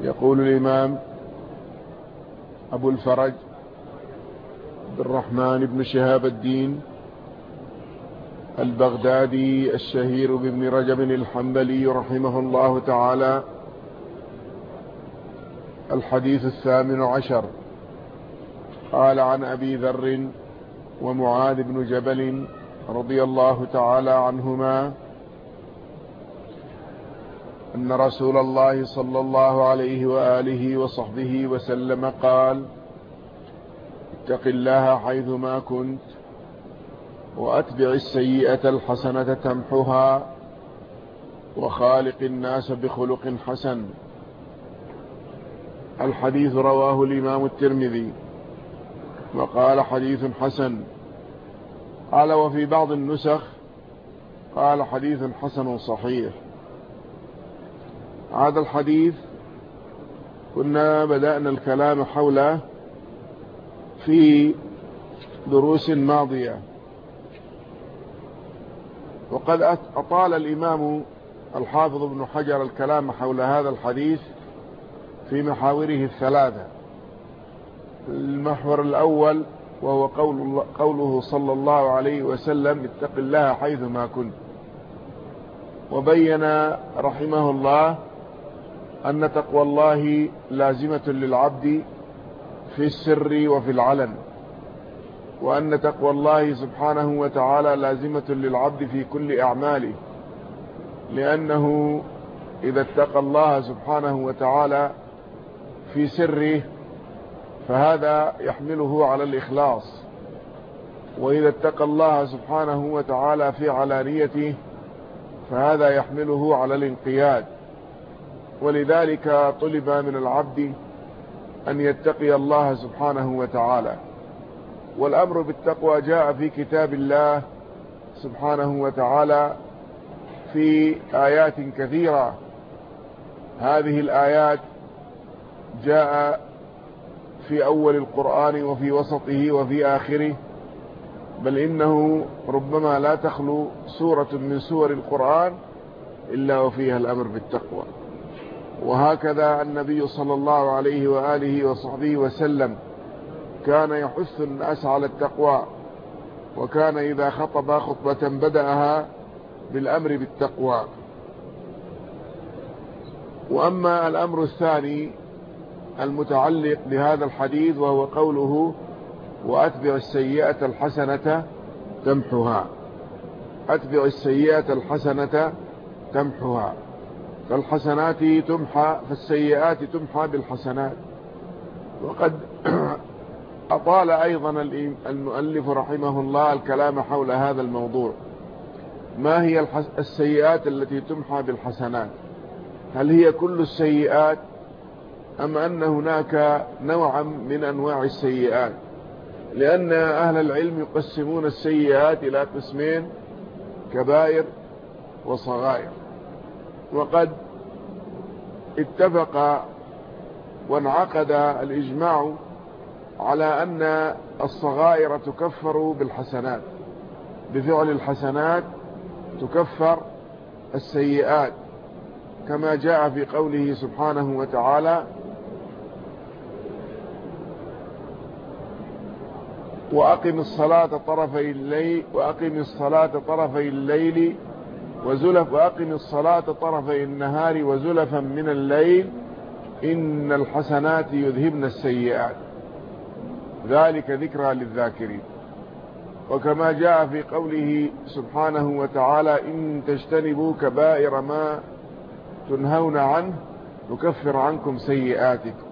يقول الإمام أبو الفرج عبد الرحمن بن شهاب الدين البغدادي الشهير بابن رجب الحنبلي رحمه الله تعالى الحديث الثامن عشر. قال عن أبي ذر ومعاذ بن جبل رضي الله تعالى عنهما أن رسول الله صلى الله عليه وآله وصحبه وسلم قال اتق الله حيثما كنت وأتبع السيئة الحسنة تمحها وخالق الناس بخلق حسن. الحديث رواه الإمام الترمذي وقال حديث حسن. قال وفي بعض النسخ قال حديث حسن صحيح. هذا الحديث كنا بدأنا الكلام حوله في دروس ماضية. وقد أطال الإمام الحافظ ابن حجر الكلام حول هذا الحديث في محاوره الثلاثة. المحور الأول وهو قول قوله صلى الله عليه وسلم اتق الله حيثما كنت. وبين رحمه الله أن تقوى الله لازمة للعبد في السر وفي العلن وأن تقوى الله سبحانه وتعالى لازمة للعبد في كل أعماله لأنه إذا اتقى الله سبحانه وتعالى في سره فهذا يحمله على الإخلاص. وإذا اتقى الله سبحانه وتعالى في علانيته فهذا يحمله على الانقياد. ولذلك طلب من العبد أن يتقي الله سبحانه وتعالى. والأمر بالتقوى جاء في كتاب الله سبحانه وتعالى في آيات كثيرة. هذه الآيات جاء في أول القرآن وفي وسطه وفي آخره. بل إنه ربما لا تخلو سورة من سور القرآن إلا وفيها الأمر بالتقوى. وهكذا النبي صلى الله عليه وآله وصحبه وسلم كان يحث الناس على التقوى وكان إذا خطب خطبة بدأها بالأمر بالتقوى. وأما الأمر الثاني المتعلق بهذا الحديث وهو قوله وأتبع السيئة الحسنة تمحها أتبع السيئة الحسنة تمحها فالحسنات تمحى فالسيئات تمحى بالحسنات. وقد أطال أيضا المؤلف رحمه الله الكلام حول هذا الموضوع. ما هي السيئات التي تمحى بالحسنات؟ هل هي كل السيئات أم أن هناك نوعا من أنواع السيئات؟ لأن أهل العلم يقسمون السيئات إلى قسمين كبائر وصغائر. وقد اتفق وانعقد الإجماع على أن الصغائر تكفر بالحسنات بفعل الحسنات تكفر السيئات كما جاء في قوله سبحانه وتعالى وأقم الصلاة طرفي الليل وأقم الصلاة طرفي الليل وزلف وأقم الصلاة طرفي النهار وزلفا من الليل إن الحسنات يذهبن السيئات. ذلك ذكرى للذاكرين. وكما جاء في قوله سبحانه وتعالى إن تجتنبوا كبائر ما تنهون عنه نكفر عنكم سيئاتكم.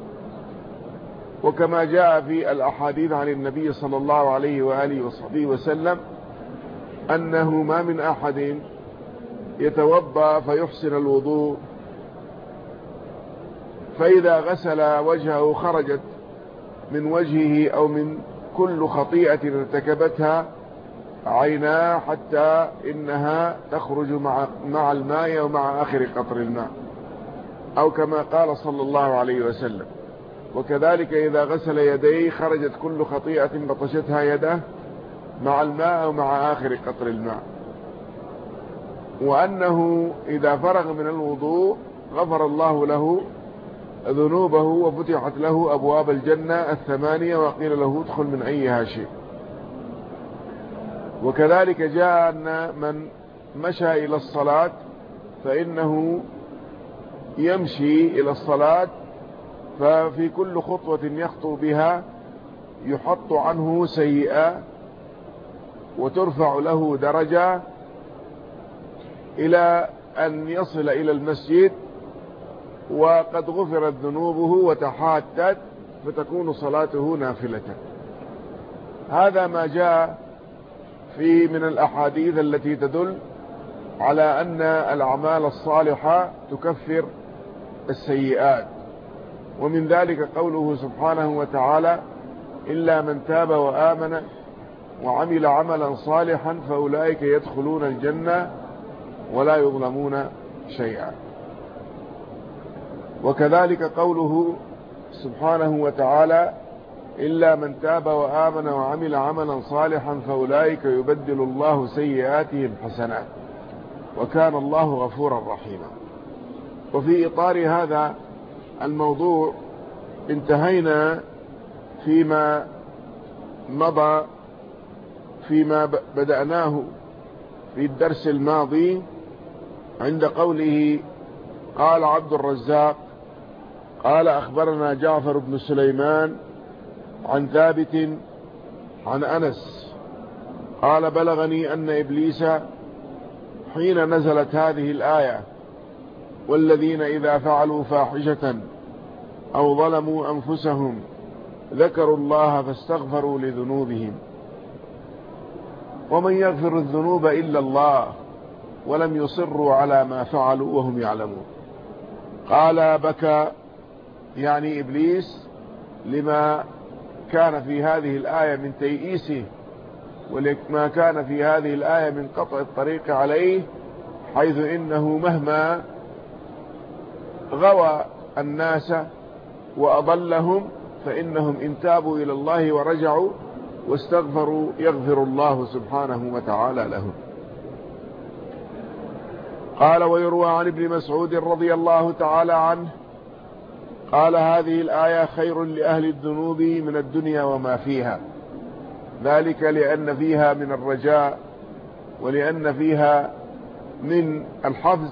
وكما جاء في الأحاديث عن النبي صلى الله عليه وآله وصحبه وسلم أنه ما من أحد يتوضأ فيحسن الوضوء. فإذا غسل وجهه خرجت من وجهه أو من كل خطيئة ارتكبتها عينا حتى إنها تخرج مع, مع الماء ومع آخر قطر الماء. أو كما قال صلى الله عليه وسلم. وكذلك إذا غسل يديه خرجت كل خطيئة بطشتها يده مع الماء ومع آخر قطر الماء. وأنه إذا فرغ من الوضوء غفر الله له ذنوبه وفتحت له أبواب الجنة الثمانية وقيل له ادخل من أيها شيء وكذلك جاء أن من مشى إلى الصلاة فإنه يمشي إلى الصلاة ففي كل خطوة يخطو بها يحط عنه سيئة وترفع له درجة إلى أن يصل إلى المسجد وقد غفرت ذنوبه وتحاتت فتكون صلاته نافلة. هذا ما جاء في من الأحاديث التي تدل على أن الأعمال الصالحة تكفر السيئات. ومن ذلك قوله سبحانه وتعالى إلا من تاب وآمن وعمل عملا صالحا فأولئك يدخلون الجنة. ولا يظلمون شيئا. وكذلك قوله سبحانه وتعالى إلا من تاب وآمن وعمل عملا صالحا فأولئك يبدل الله سيئاتهم حسنات. وكان الله غفورا رحيما. وفي إطار هذا الموضوع انتهينا فيما مضى فيما بدأناه في الدرس الماضي عند قوله قال عبد الرزاق قال أخبرنا جعفر بن سليمان عن ثابت عن أنس قال بلغني أن إبليس حين نزلت هذه الآية والذين إذا فعلوا فاحشة أو ظلموا أنفسهم ذكروا الله فاستغفروا لذنوبهم. ومن يغفر الذنوب إلا الله ولم يصروا على ما فعلوا وهم يعلمون. قال بكى يعني إبليس لما كان في هذه الآية من تيئيسه ولما كان في هذه الآية من قطع الطريق عليه حيث إنه مهما غوى الناس وأضلهم فإنهم إن تابوا إلى الله ورجعوا واستغفروا يغفر الله سبحانه وتعالى لهم. قال ويروى عن ابن مسعود رضي الله تعالى عنه قال هذه الآية خير لأهل الذنوب من الدنيا وما فيها. ذلك لأن فيها من الرجاء ولأن فيها من الحفظ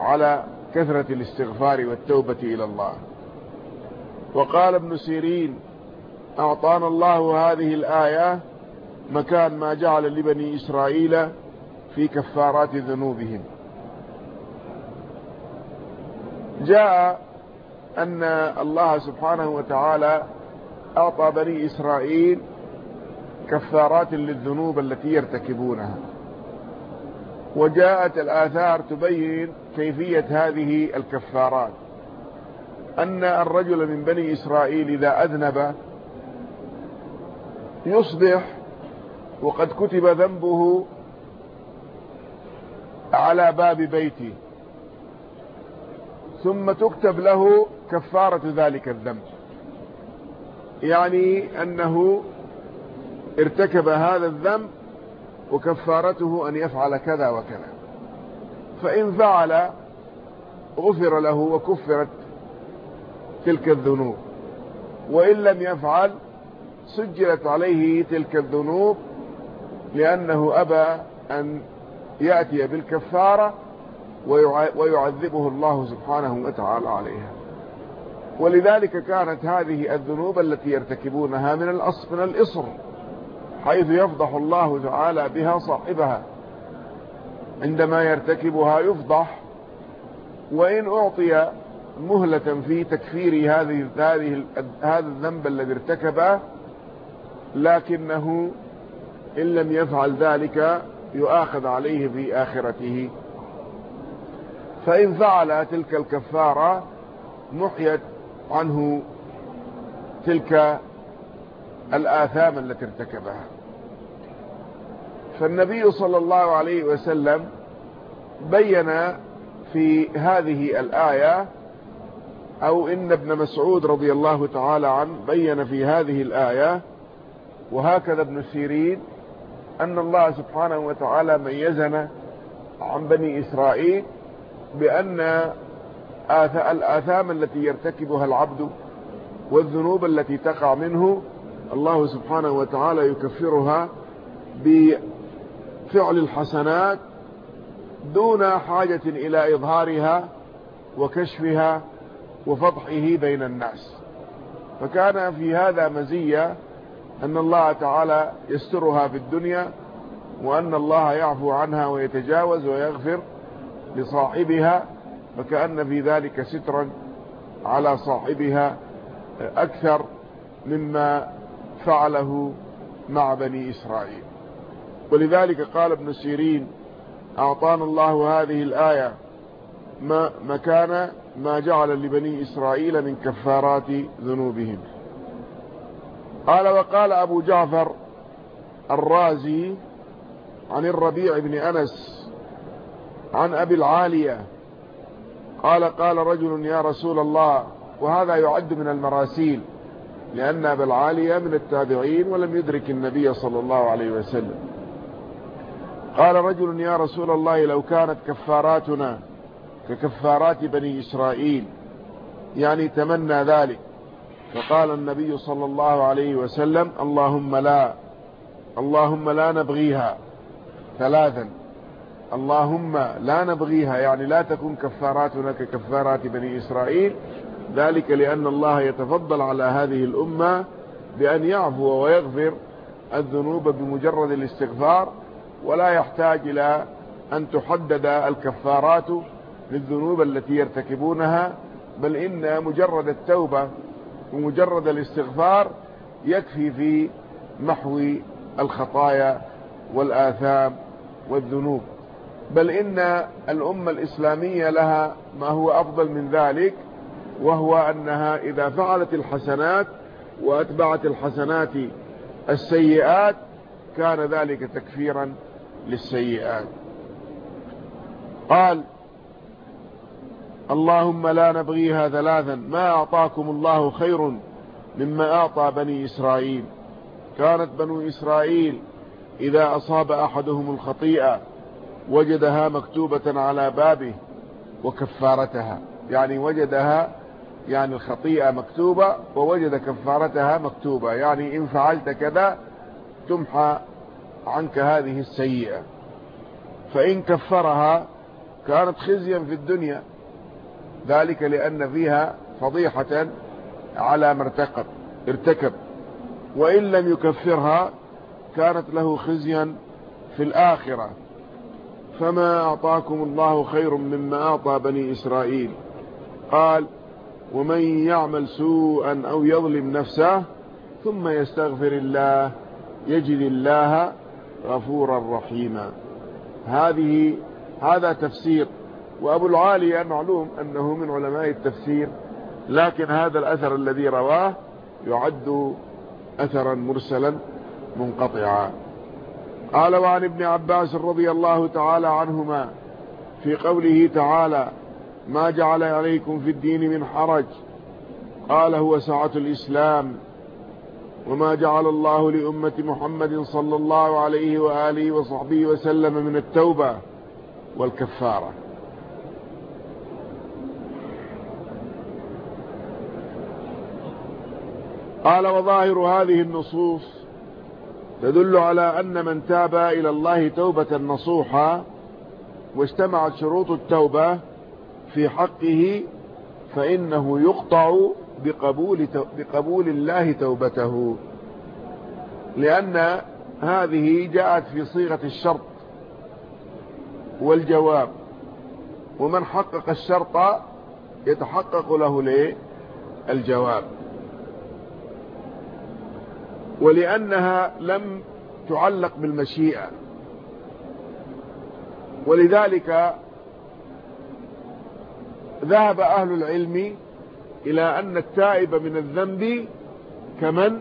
على كثرة الاستغفار والتوبة إلى الله. وقال ابن سيرين أعطانا الله هذه الآية مكان ما جعل لبني إسرائيل في كفارات ذنوبهم. جاء أن الله سبحانه وتعالى أعطى بني إسرائيل كفارات للذنوب التي يرتكبونها. وجاءت الآثار تبين كيفية هذه الكفارات. أن الرجل من بني إسرائيل إذا أذنب يصبح وقد كتب ذنبه على باب بيته. ثم تكتب له كفارة ذلك الذنب. يعني أنه ارتكب هذا الذنب وكفارته أن يفعل كذا وكذا. فإن فعل غفر له وكفرت تلك الذنوب. وإن لم يفعل سجلت عليه تلك الذنوب لأنه أبى أن يأتي بالكفارة ويعذبه الله سبحانه وتعالى عليها. ولذلك كانت هذه الذنوب التي يرتكبونها من الأصل من الإصر حيث يفضح الله تعالى بها صاحبها. عندما يرتكبها يفضح وإن أعطي مهلة في تكفير هذه هذه هذا الذنب الذي ارتكبه لكنه إن لم يفعل ذلك يؤاخذ عليه في آخرته. فإن فعل تلك الكفارة محيت عنه تلك الآثام التي ارتكبها. فالنبي صلى الله عليه وسلم بين في هذه الآية أو إن ابن مسعود رضي الله تعالى عنه بين في هذه الآية وهكذا ابن سيرين أن الله سبحانه وتعالى ميزنا عن بني إسرائيل بأن الآثام التي يرتكبها العبد والذنوب التي تقع منه الله سبحانه وتعالى يكفرها بفعل الحسنات دون حاجة إلى إظهارها وكشفها وفضحه بين الناس. فكان في هذا مزية أن الله تعالى يسترها في الدنيا وأن الله يعفو عنها ويتجاوز ويغفر. لصاحبها فكأن في ذلك سترا على صاحبها أكثر مما فعله مع بني إسرائيل. ولذلك قال ابن سيرين أعطانا الله هذه الآية ما مكان ما جعل لبني إسرائيل من كفارات ذنوبهم. قال وقال أبو جعفر الرازي عن الربيع بن أنس عن أبي العالية. قال قال رجل يا رسول الله وهذا يعد من المراسيل لأن أبا العالية من التابعين ولم يدرك النبي صلى الله عليه وسلم. قال رجل يا رسول الله لو كانت كفاراتنا ككفارات بني إسرائيل يعني تمنى ذلك. فقال النبي صلى الله عليه وسلم اللهم لا اللهم لا نبغيها ثلاثا. اللهم لا نبغيها يعني لا تكون كفاراتنا ككفارات بني إسرائيل. ذلك لأن الله يتفضل على هذه الأمة بأن يعفو ويغفر الذنوب بمجرد الاستغفار ولا يحتاج إلى أن تحدد الكفارات للذنوب التي يرتكبونها بل إن مجرد التوبة ومجرد الاستغفار يكفي في محو الخطايا والآثام والذنوب. بل إن الأمة الإسلامية لها ما هو أفضل من ذلك وهو أنها إذا فعلت الحسنات وأتبعت الحسنات السيئات كان ذلك تكفيرا للسيئات. قال اللهم لا نبغيها ثلاثا ما أعطاكم الله خير مما أعطى بني إسرائيل. كانت بنو إسرائيل إذا أصاب أحدهم الخطيئة وجدها مكتوبة على بابه وكفارتها. يعني وجدها يعني الخطيئة مكتوبة ووجد كفارتها مكتوبة. يعني إن فعلت كذا تمحى عنك هذه السيئة. فإن كفرها كانت خزيا في الدنيا. ذلك لأن فيها فضيحة على مرتقب ارتكب. وإن لم يكفرها كانت له خزيا في الآخرة. فما أعطاكم الله خير مما أعطى بني إسرائيل؟ قال ومن يعمل سوءا أو يظلم نفسه ثم يستغفر الله يجد الله غفورا رحيما. هذه هذا تفسير وأبو العالية معلوم أنه من علماء التفسير لكن هذا الأثر الذي رواه يعد أثرا مرسلا منقطعا. قال وعن ابن عباس رضي الله تعالى عنهما في قوله تعالى ما جعل عليكم في الدين من حرج. قال هو سعة الإسلام. وما جعل الله لأمة محمد صلى الله عليه وآله وصحبه وسلم من التوبة والكفارة. قال وظاهر هذه النصوص تدل على أن من تاب إلى الله توبة نصوحا واجتمعت شروط التوبة في حقه فإنه يقطع بقبول, بقبول الله توبته. لأن هذه جاءت في صيغة الشرط والجواب. ومن حقق الشرط يتحقق له الجواب. ولأنها لم تعلق بالمشيئة. ولذلك ذهب أهل العلم إلى أن التائب من الذنب كمن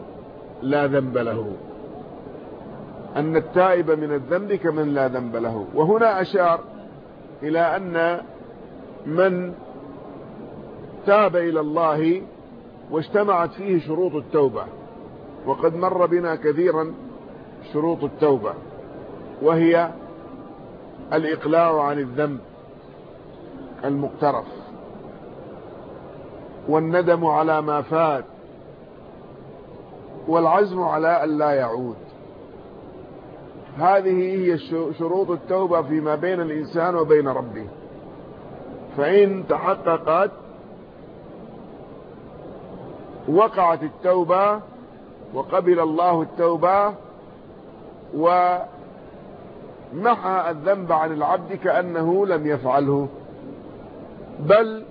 لا ذنب له. أن التائب من الذنب كمن لا ذنب له. وهنا أشار إلى أن من تاب إلى الله واجتمعت فيه شروط التوبة. وقد مر بنا كثيرا شروط التوبة وهي الإقلاع عن الذنب المقترف والندم على ما فات والعزم على أن لا يعود. هذه هي شروط التوبة فيما بين الإنسان وبين ربه. فإن تحققت وقعت التوبة وقبل الله التوبة ومحى الذنب عن العبد كأنه لم يفعله. بل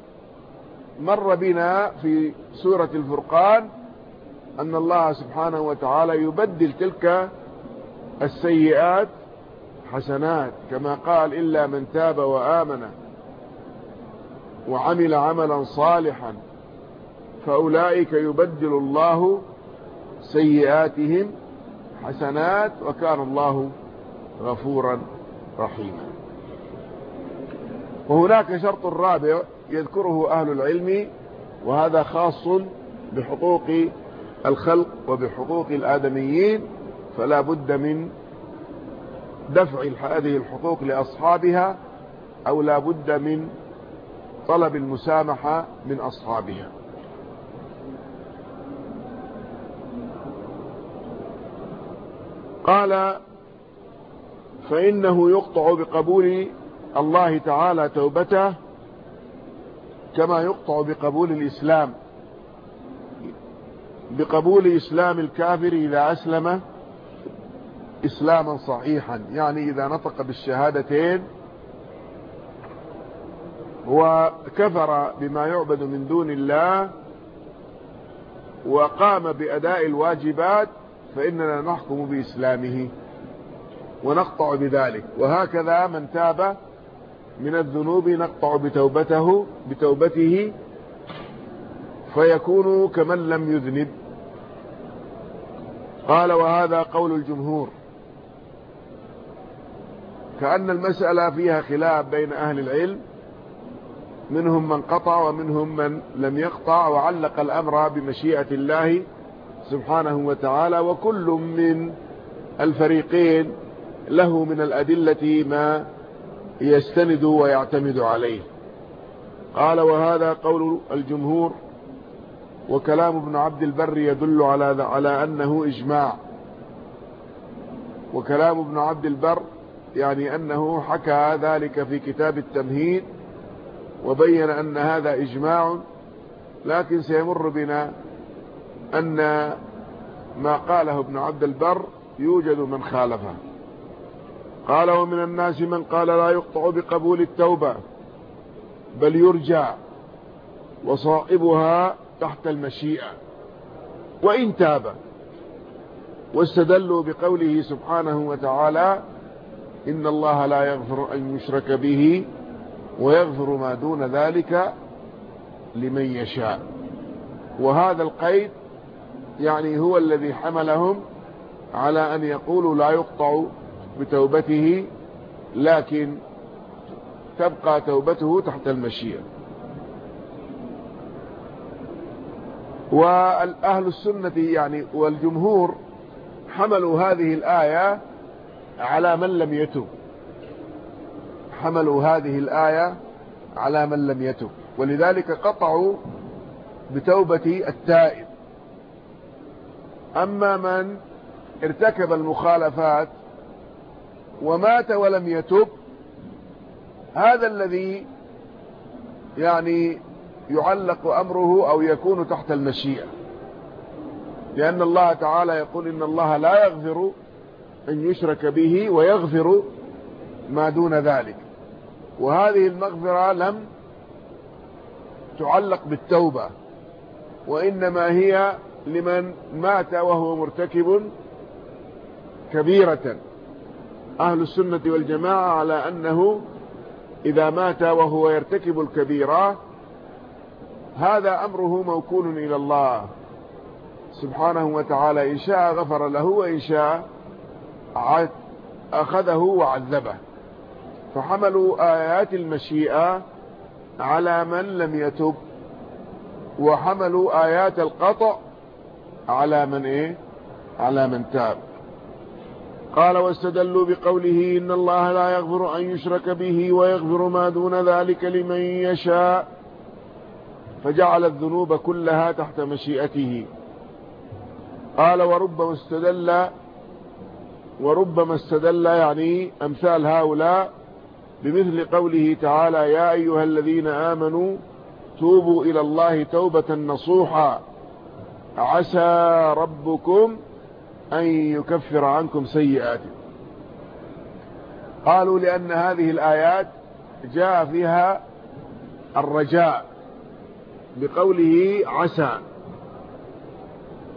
مر بنا في سورة الفرقان أن الله سبحانه وتعالى يبدل تلك السيئات حسنات كما قال إلا من تاب وآمن وعمل عملا صالحا فأولئك يبدل الله سيئاتهم حسنات وكان الله غفورا رحيما. وهناك شرط رابع يذكره أهل العلم وهذا خاص بحقوق الخلق وبحقوق الآدميين فلا بد من دفع هذه الحقوق لأصحابها أو لا بد من طلب المسامحة من أصحابها. قال فإنه يقطع بقبول الله تعالى توبته كما يقطع بقبول الإسلام. بقبول إسلام الكافر إذا أسلم إسلاما صحيحا. يعني إذا نطق بالشهادتين وكفر بما يعبد من دون الله وقام بأداء الواجبات فإننا نحكم بإسلامه ونقطع بذلك. وهكذا من تاب من الذنوب نقطع بتوبته بتوبته فيكون كمن لم يذنب. قال وهذا قول الجمهور. كأن المسألة فيها خلاف بين أهل العلم منهم من قطع ومنهم من لم يقطع وعلق الأمر بمشيئة الله سبحانه وتعالى وكل من الفريقين له من الأدلة ما يستند ويعتمد عليه. قال وهذا قول الجمهور وكلام ابن عبد البر يدل على على أنه إجماع. وكلام ابن عبد البر يعني أنه حكى ذلك في كتاب التمهيد وبين أن هذا إجماع لكن سيمر بنا أن ما قاله ابن عبد البر يوجد من خالفه. قال ومن الناس من قال لا يقطع بقبول التوبة بل يرجع وصائبها تحت المشيئة. وإن تاب واستدلوا بقوله سبحانه وتعالى إن الله لا يغفر أن يشرك به ويغفر ما دون ذلك لمن يشاء. وهذا القيد يعني هو الذي حملهم على أن يقولوا لا يقطع بتوبته لكن تبقى توبته تحت المشيئة والأهل السنة يعني والجمهور حملوا هذه الآية على من لم يتب. حملوا هذه الآية على من لم يتب. ولذلك قطعوا بتوبة التائب. أما من ارتكب المخالفات ومات ولم يتب هذا الذي يعني يعلق أمره أو يكون تحت المشيئة. لأن الله تعالى يقول إن الله لا يغفر أن يشرك به ويغفر ما دون ذلك. وهذه المغفرة لم تعلق بالتوبة وإنما هي لمن مات وهو مرتكب كبيرة. أهل السنة والجماعة على أنه إذا مات وهو يرتكب الكبيرة هذا أمره موكول إلى الله سبحانه وتعالى. إن شاء غفر له وإن شاء أخذه وعذبه. فحملوا آيات المشيئة على من لم يتب وحملوا آيات القطع على من إيه؟ على من تاب. قال واستدلوا بقوله إن الله لا يغفر أن يشرك به ويغفر ما دون ذلك لمن يشاء. فجعل الذنوب كلها تحت مشيئته. قال وربما استدل وربما استدل يعني أمثال هؤلاء بمثل قوله تعالى يا أيها الذين آمنوا توبوا إلى الله توبة نصوحا. عسى ربكم أن يكفر عنكم سيئاتكم. قالوا لأن هذه الآيات جاء فيها الرجاء بقوله عسى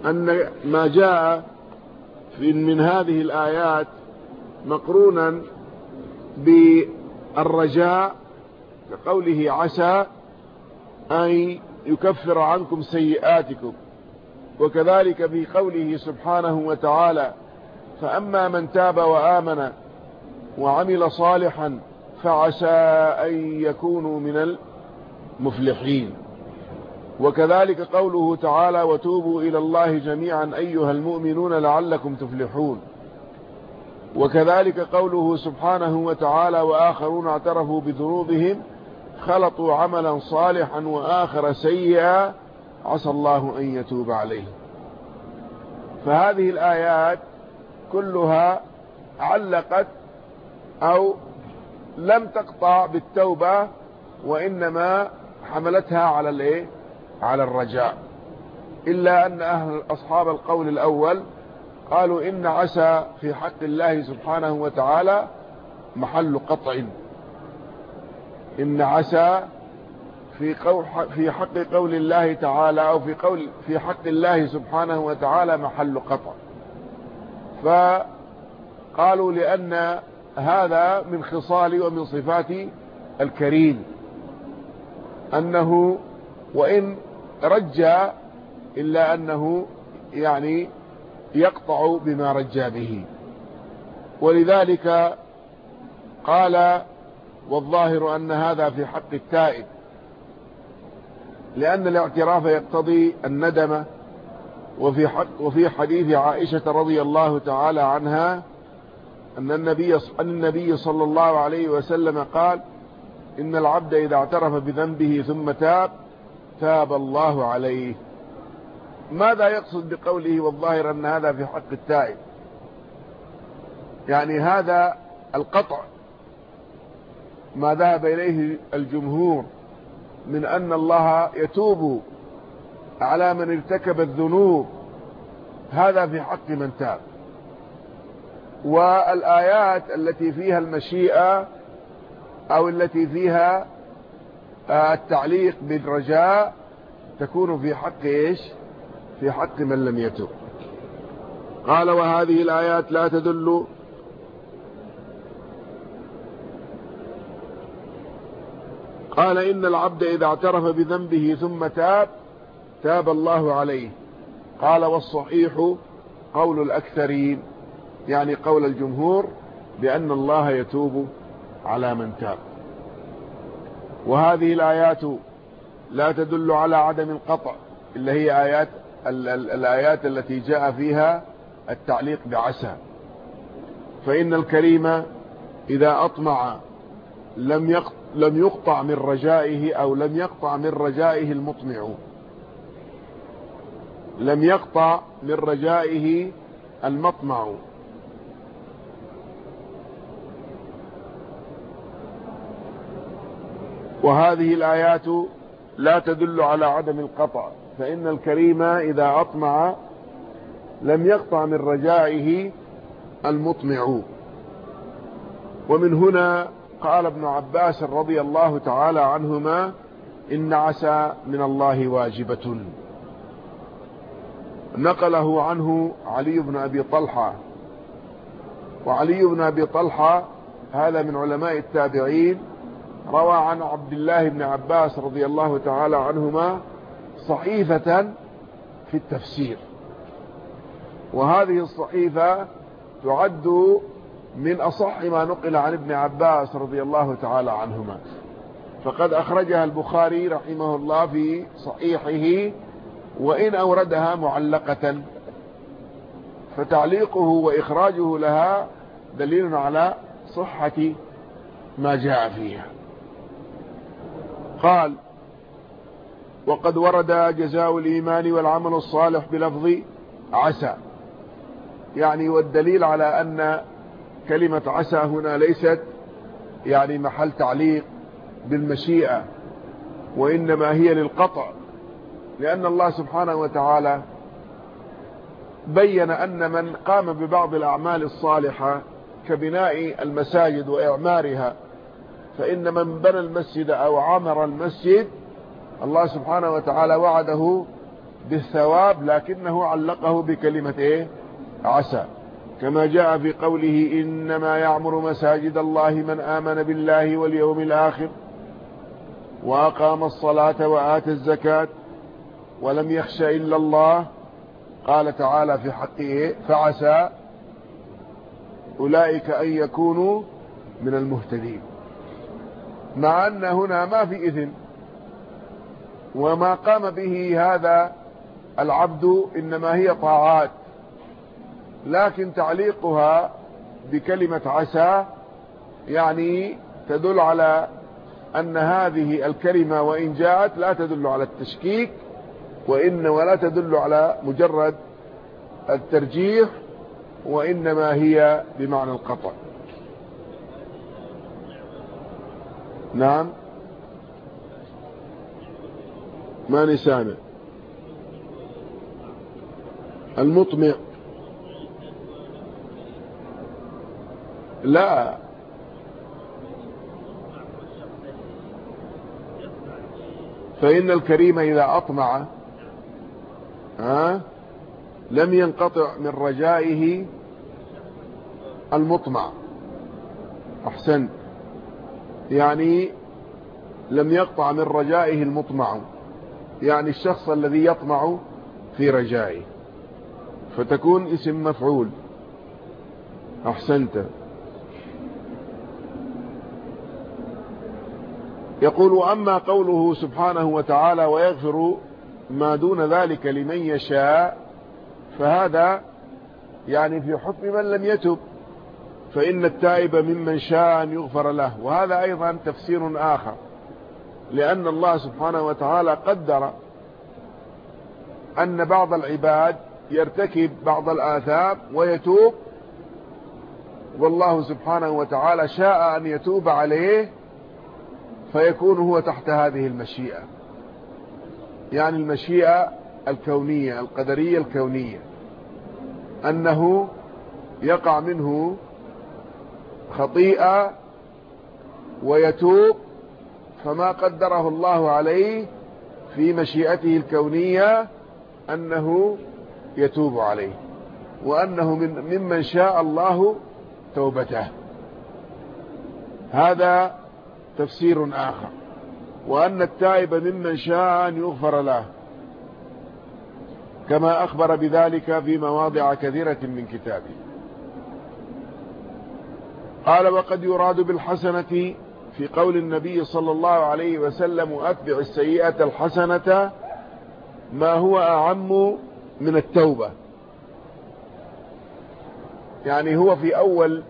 أن ما جاء من هذه الآيات مقرونا بالرجاء كقوله عسى أن يكفر عنكم سيئاتكم. وكذلك في قوله سبحانه وتعالى فأما من تاب وآمن وعمل صالحا فعسى أن يكونوا من المفلحين. وكذلك قوله تعالى وتوبوا إلى الله جميعا أيها المؤمنون لعلكم تفلحون وكذلك قوله سبحانه وتعالى وآخرون اعترفوا بذنوبهم خلطوا عملا صالحا وآخر سيئا عسى الله أن يتوب عليه. فهذه الآيات كلها علقت أو لم تقطع بالتوبة وإنما حملتها على الإيه؟ على الرجاء. إلا أن أهل أصحاب القول الأول قالوا إن عسى في حق الله سبحانه وتعالى محل قطع. إن عسى في في حق قول الله تعالى أو في قول في حق الله سبحانه وتعالى محل قطع. فقالوا لأن هذا من خصال ومن صفات الكريم. أنه وإن رجى إلا أنه يعني يقطع بما رجى به. ولذلك قال والظاهر أن هذا في حق التائب. لأن الاعتراف يقتضي الندم وفي, وفي حديث عائشة رضي الله تعالى عنها أن النبي, أن النبي صلى الله عليه وسلم قال إن العبد إذا اعترف بذنبه ثم تاب تاب الله عليه. ماذا يقصد بقوله والظاهر أن هذا في حق التائب؟ يعني هذا القطع ما ذهب إليه الجمهور من أن الله يتوب على من ارتكب الذنوب. هذا في حق من تاب. والآيات التي فيها المشيئة أو التي فيها التعليق بالرجاء تكون في حق إيش؟ في حق من لم يتب. قال وهذه الآيات لا تدل قال إن العبد إذا اعترف بذنبه ثم تاب تاب الله عليه. قال والصحيح قول الأكثرين يعني قول الجمهور بأن الله يتوب على من تاب. وهذه الآيات لا تدل على عدم القطع إلا هي آيات الآيات التي جاء فيها التعليق بعسى. فإن الكريم إذا أطمع لم لم يقطع من رجائه أو لم يقطع من رجائه المطمع. لم يقطع من رجائه المطمع. وهذه الآيات لا تدل على عدم القطع فإن الكريم إذا أطمع لم يقطع من رجائه المطمع. ومن هنا قال ابن عباس رضي الله تعالى عنهما إن عسى من الله واجبة. نقله عنه علي بن أبي طلحة. وعلي بن أبي طلحة هذا من علماء التابعين روى عن عبد الله بن عباس رضي الله تعالى عنهما صحيفة في التفسير. وهذه الصحيفة تعد من أصح ما نقل عن ابن عباس رضي الله تعالى عنهما. فقد أخرجها البخاري رحمه الله في صحيحه وإن أوردها معلقة. فتعليقه وإخراجه لها دليل على صحة ما جاء فيها. قال وقد ورد جزاء الإيمان والعمل الصالح بلفظ عسى. يعني والدليل على أن كلمة عسى هنا ليست يعني محل تعليق بالمشيئة وإنما هي للقطع لأن الله سبحانه وتعالى بين أن من قام ببعض الأعمال الصالحة كبناء المساجد وإعمارها فإن من بنى المسجد أو عمر المسجد الله سبحانه وتعالى وعده بالثواب لكنه علقه بكلمة إيه؟ عسى. كما جاء في قوله إنما يعمر مساجد الله من آمن بالله واليوم الآخر وأقام الصلاة وآتى الزكاة ولم يخش إلا الله. قال تعالى في حقه فعسى أولئك أن يكونوا من المهتدين. مع أن هنا ما في إذن وما قام به هذا العبد إنما هي طاعات. لكن تعليقها بكلمة عسى يعني تدل على أن هذه الكلمة وإن جاءت لا تدل على التشكيك وإن ولا تدل على مجرد الترجيح وإنما هي بمعنى القطع. نعم. ما نسامع المطمع لا. فإن الكريم إذا أطمع ها لم ينقطع من رجائه المطمع. أحسن. يعني لم يقطع من رجائه المطمع. يعني الشخص الذي يطمع في رجائه. فتكون اسم مفعول. أحسنت. يقول أما قوله سبحانه وتعالى ويغفر ما دون ذلك لمن يشاء فهذا يعني في حكم من لم يتب فإن التائب ممن شاء أن يغفر له. وهذا أيضا تفسير آخر لأن الله سبحانه وتعالى قدر أن بعض العباد يرتكب بعض الآثام ويتوب والله سبحانه وتعالى شاء أن يتوب عليه فيكون هو تحت هذه المشيئة. يعني المشيئة الكونية القدرية الكونية. أنه يقع منه خطيئة ويتوب فما قدره الله عليه في مشيئته الكونية أنه يتوب عليه. وأنه من ممن شاء الله توبته. هذا تفسير آخر وأن التائب ممن شاء أن يغفر له كما أخبر بذلك في مواضع كثيرة من كتابه. قال وقد يراد بالحسنة في قول النبي صلى الله عليه وسلم أتبع السيئة الحسنة ما هو أعم من التوبة. يعني هو في أول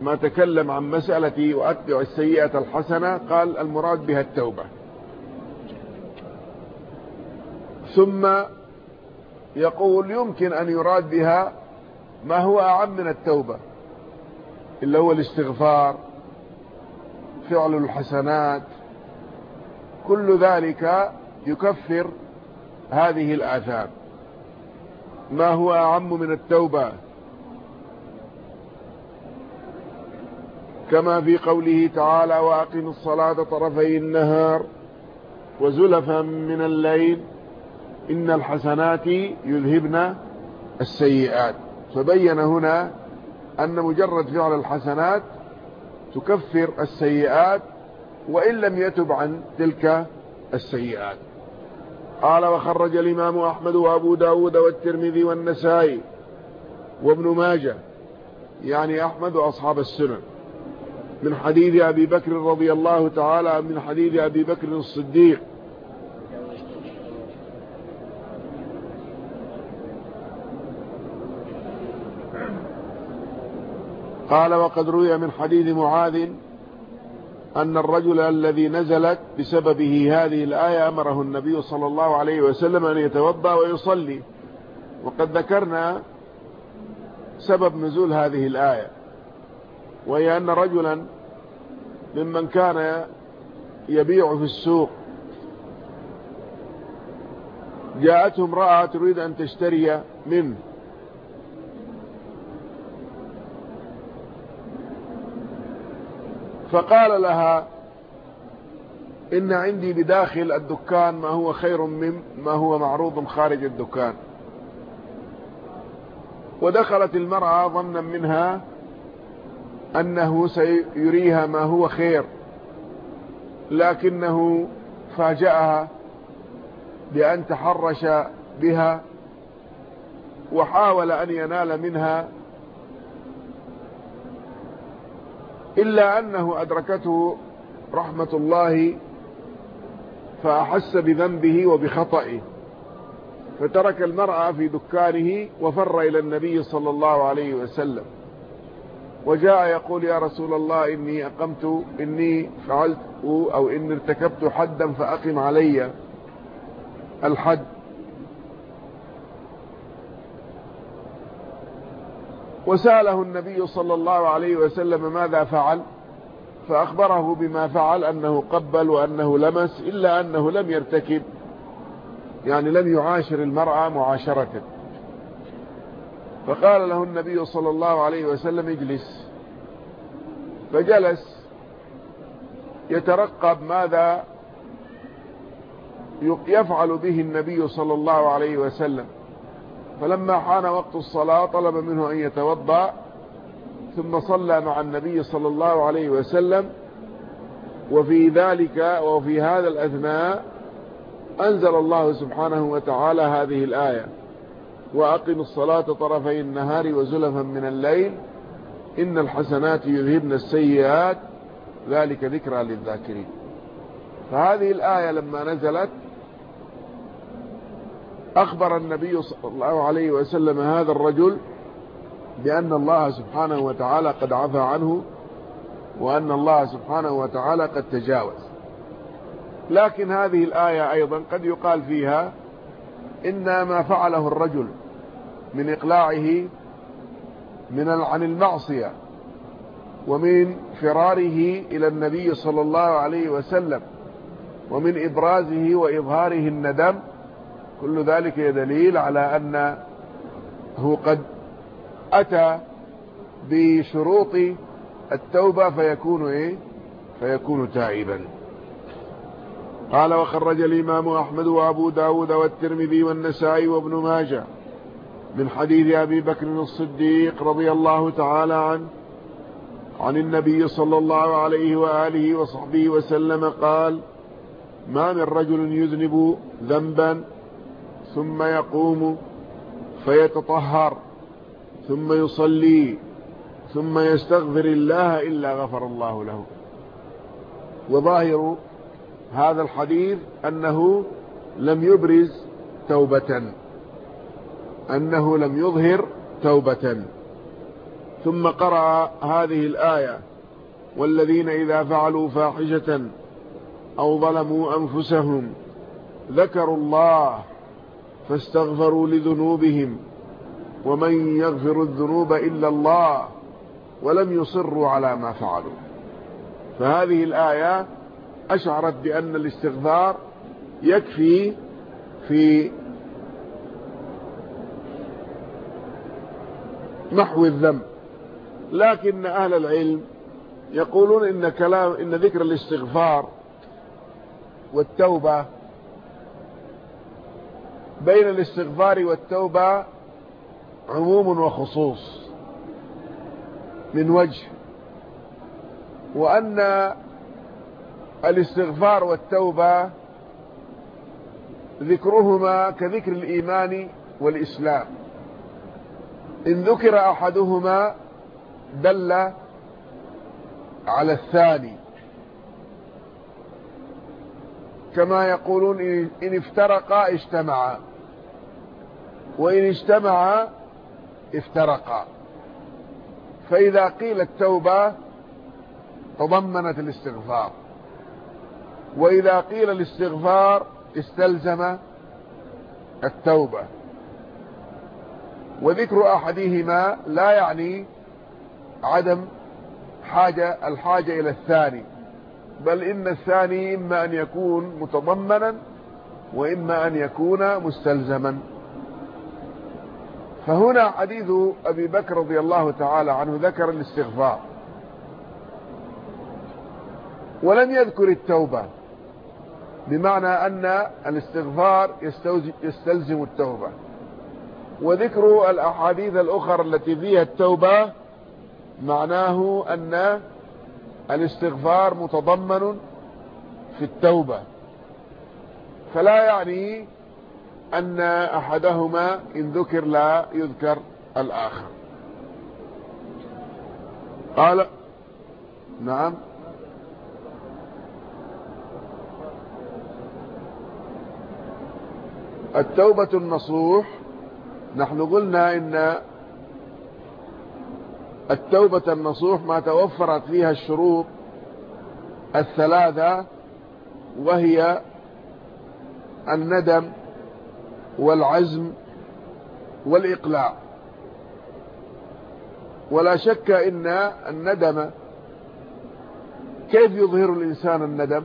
ما تكلم عن مسألة وأتبع السيئة الحسنة قال المراد بها التوبة. ثم يقول يمكن أن يراد بها ما هو أعم من التوبة اللي هو الاستغفار فعل الحسنات. كل ذلك يكفر هذه الآثام. ما هو أعم من التوبة؟ كما في قوله تعالى وأقم الصلاة طرفي النهار وزلفا من الليل إن الحسنات يذهبن السيئات. فبين هنا أن مجرد فعل الحسنات تكفر السيئات وإن لم يتب عن تلك السيئات. قال وخرج الإمام أحمد وأبو داود والترمذي والنسائي وابن ماجه. يعني أحمد وأصحاب السنن. من حديث أبي بكر رضي الله تعالى من حديث أبي بكر الصديق. قال وقد روي من حديث معاذ أن الرجل الذي نزلت بسببه هذه الآية أمره النبي صلى الله عليه وسلم أن يتوضأ ويصلي. وقد ذكرنا سبب نزول هذه الآية. وهي أن رجلا ممن كان يبيع في السوق جاءته امرأة تريد أن تشتري منه. فقال لها إن عندي بداخل الدكان ما هو خير من ما هو معروض خارج الدكان. ودخلت المرأة ظنا منها أنه سيريها ما هو خير لكنه فاجأها بأن تحرش بها وحاول أن ينال منها إلا أنه أدركته رحمة الله فأحس بذنبه وبخطئه فترك المرأة في دكانه وفر إلى النبي صلى الله عليه وسلم. وجاء يقول يا رسول الله إني أقمت إني فعلت أو إني ارتكبت حدا فأقم علي الحد. وسأله النبي صلى الله عليه وسلم ماذا فعل فأخبره بما فعل أنه قبل وأنه لمس إلا أنه لم يرتكب يعني لم يعاشر المرأة معاشرة. فقال له النبي صلى الله عليه وسلم اجلس. فجلس. يترقب ماذا؟ يفعل به النبي صلى الله عليه وسلم. فلما حان وقت الصلاة طلب منه أن يتوضأ ثم صلى مع النبي صلى الله عليه وسلم. وفي ذلك وفي هذا الأثناء أنزل الله سبحانه وتعالى هذه الآية. وأقم الصلاة طرفي النهار وزلفا من الليل. إن الحسنات يذهبن السيئات. ذلك ذكرى للذاكرين. فهذه الآية لما نزلت أخبر النبي صلى الله عليه وسلم هذا الرجل بأن الله سبحانه وتعالى قد عفى عنه وأن الله سبحانه وتعالى قد تجاوز. لكن هذه الآية أيضا قد يقال فيها إن ما فعله الرجل من إقلاعه من عن المعصية ومن فراره إلى النبي صلى الله عليه وسلم ومن إبرازه وإظهاره الندم كل ذلك دليل على أنه قد أتى بشروط التوبة فيكون إيه؟ فيكون تائبا. قال وخرج الإمام أحمد وأبو داود والترمذي والنسائي وابن ماجه من حديث أبي بكر الصديق رضي الله تعالى عنه عن النبي صلى الله عليه وآله وصحبه وسلم قال ما من رجل يذنب ذنبا ثم يقوم فيتطهر ثم يصلي ثم يستغفر الله إلا غفر الله له. وظاهر هذا الحديث أنه لم يبرز توبة. أنه لم يظهر توبة. ثم قرأ هذه الآية والذين إذا فعلوا فاحشة أو ظلموا أنفسهم ذكروا الله فاستغفروا لذنوبهم ومن يغفر الذنوب إلا الله ولم يصروا على ما فعلوا. فهذه الآية أشعرت بأن الاستغفار يكفي في محو الذنب. لكن أهل العلم يقولون إن كلام إن ذكر الاستغفار والتوبة بين الاستغفار والتوبة عموم وخصوص من وجه وأن الاستغفار والتوبة ذكرهما كذكر الإيمان والإسلام. إن ذكر أحدهما دل على الثاني. كما يقولون إن افترقا اجتمعا. وإن اجتمعا افترقا. فإذا قيل التوبة تضمنت الاستغفار. وإذا قيل الاستغفار استلزم التوبة. وذكر أحدهما لا يعني عدم حاجة الحاجة إلى الثاني بل إن الثاني إما أن يكون متضمنا وإما أن يكون مستلزما. فهنا حديث أبي بكر رضي الله تعالى عنه ذكر الاستغفار ولم يذكر التوبة بمعنى أن الاستغفار يستلزم التوبة. وذكر الأحاديث الأخرى التي فيها التوبة معناه أن الاستغفار متضمن في التوبة. فلا يعني أن أحدهما إن ذكر لا يذكر الآخر. قال نعم. التوبة النصوح نحن قلنا إن التوبة النصوح ما توفرت فيها الشروط الثلاثة وهي الندم والعزم والإقلاع. ولا شك إن الندم كيف يظهر الإنسان الندم؟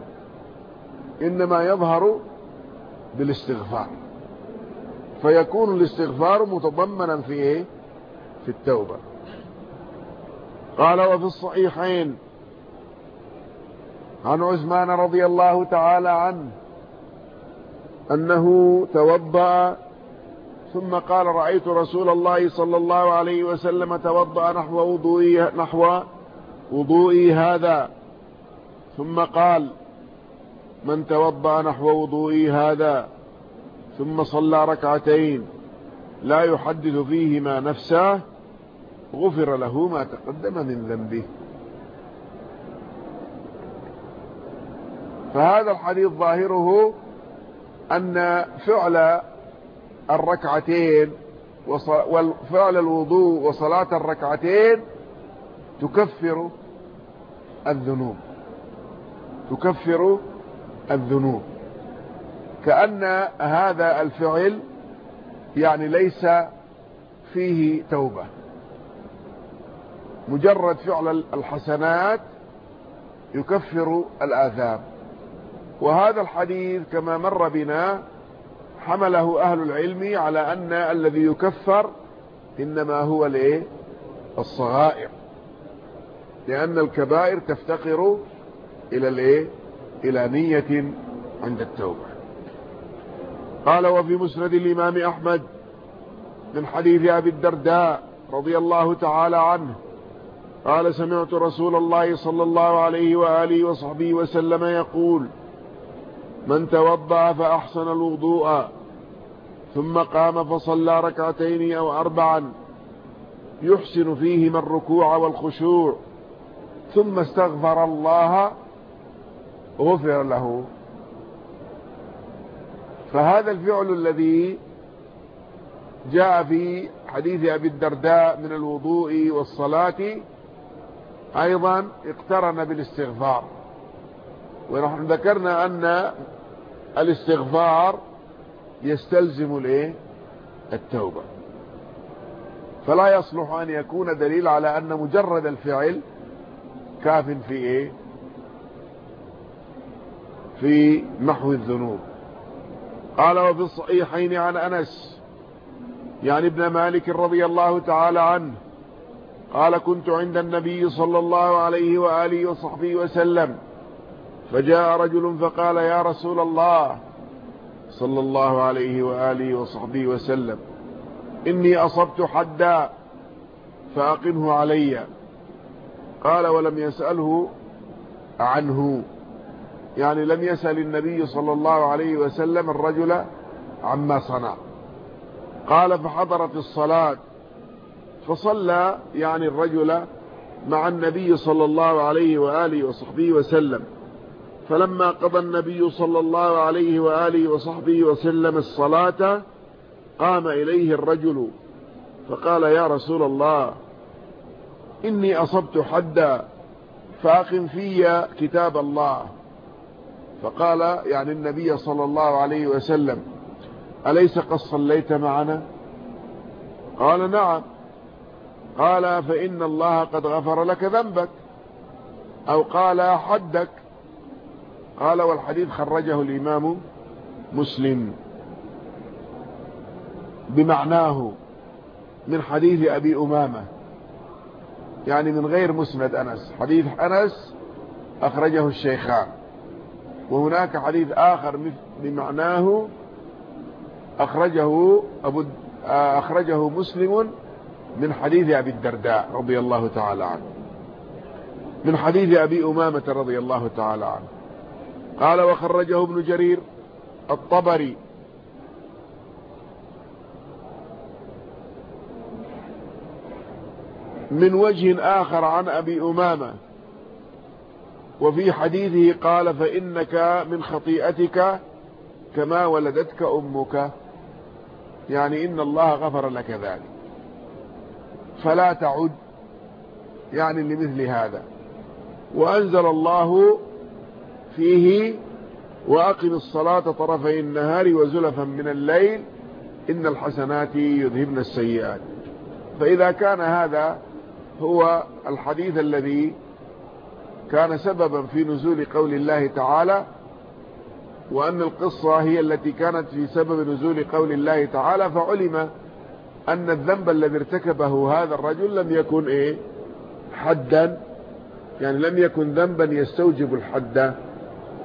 إنما يظهر بالاستغفار. فيكون الاستغفار متضمنا في إيه؟ في التوبة. قال وفي الصحيحين عن عثمان رضي الله تعالى عنه أنه توضأ ثم قال رأيت رسول الله صلى الله عليه وسلم توضأ نحو وضوئي, نحو وضوئي هذا. ثم قال من توضأ نحو وضوئي هذا. ثم صلى ركعتين لا يحدث فيهما نفسه غفر له ما تقدم من ذنبه. فهذا الحديث ظاهره أن فعل الركعتين وفعل الوضوء وصلاة الركعتين تكفر الذنوب. تكفر الذنوب. كأن هذا الفعل يعني ليس فيه توبة. مجرد فعل الحسنات يكفر الآثام. وهذا الحديث كما مر بنا حمله أهل العلم على أن الذي يكفر إنما هو الايه الصغائر. لأن الكبائر تفتقر إلى الإيه؟ إلى نية عند التوبة. قال وفي مسند الإمام أحمد من حديث أبي الدرداء رضي الله تعالى عنه قال سمعت رسول الله صلى الله عليه وآله وصحبه وسلم يقول من توضع فأحسن الوضوء ثم قام فصلى ركعتين أو أربعا يحسن فيهما الركوع والخشوع ثم استغفر الله غفر له. فهذا الفعل الذي جاء في حديث أبي الدرداء من الوضوء والصلاة أيضا اقترن بالاستغفار. ونحن ذكرنا أن الاستغفار يستلزم الإيه؟ التوبة. فلا يصلح أن يكون دليل على أن مجرد الفعل كاف في إيه؟ في محو الذنوب. قال وفي الصحيحين عن أنس يعني ابن مالك رضي الله تعالى عنه قال كنت عند النبي صلى الله عليه وآله وصحبه وسلم فجاء رجل فقال يا رسول الله صلى الله عليه وآله وصحبه وسلم إني أصبت حدا فأقمه علي. قال ولم يسأله عنه. يعني لم يسأل النبي صلى الله عليه وسلم الرجل عما صنع. قال فحضرت الصلاة. فصلى يعني الرجل مع النبي صلى الله عليه وآله وصحبه وسلم. فلما قضى النبي صلى الله عليه وآله وصحبه وسلم الصلاة قام إليه الرجل فقال يا رسول الله إني أصبت حدا فأقم في كتاب الله. فقال يعني النبي صلى الله عليه وسلم أليس قد صليت معنا؟ قال نعم. قال فإن الله قد غفر لك ذنبك أو قال حدك. قال والحديث خرجه الإمام مسلم. بمعناه من حديث أبي أمامة يعني من غير مسند أنس. حديث أنس أخرجه الشيخان. وهناك حديث آخر بمعناه أخرجه, أبو أخرجه مسلم من حديث أبي الدرداء رضي الله تعالى عنه. من حديث أبي أمامة رضي الله تعالى عنه. قال وخرجه ابن جرير الطبري. من وجه آخر عن أبي أمامة. وفي حديثه قال فإنك من خطيئتك كما ولدتك أمك. يعني إن الله غفر لك ذلك. فلا تعد يعني لمثل هذا. وأنزل الله فيه وأقم الصلاة طرفي النهار وزلفا من الليل إن الحسنات يذهبن السيئات. فإذا كان هذا هو الحديث الذي كان سببا في نزول قول الله تعالى وأن القصة هي التي كانت في سبب نزول قول الله تعالى فعلم أن الذنب الذي ارتكبه هذا الرجل لم يكن إيه؟ حدا. يعني لم يكن ذنبا يستوجب الحد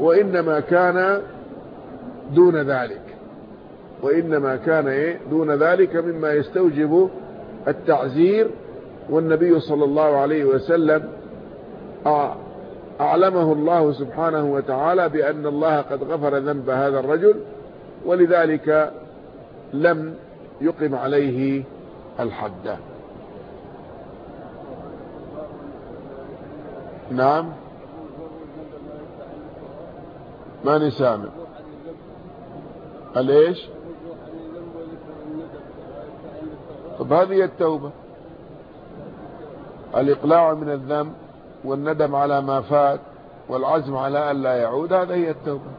وإنما كان دون ذلك. وإنما كان إيه؟ دون ذلك مما يستوجب التعزير والنبي صلى الله عليه وسلم أعلمه الله سبحانه وتعالى بأن الله قد غفر ذنب هذا الرجل ولذلك لم يقم عليه الحد. نعم. ما نسامع الايش طب هذه التوبة الإقلاع من الذنب؟ والندم على ما فات والعزم على أن لا يعود هذا هي التوبة.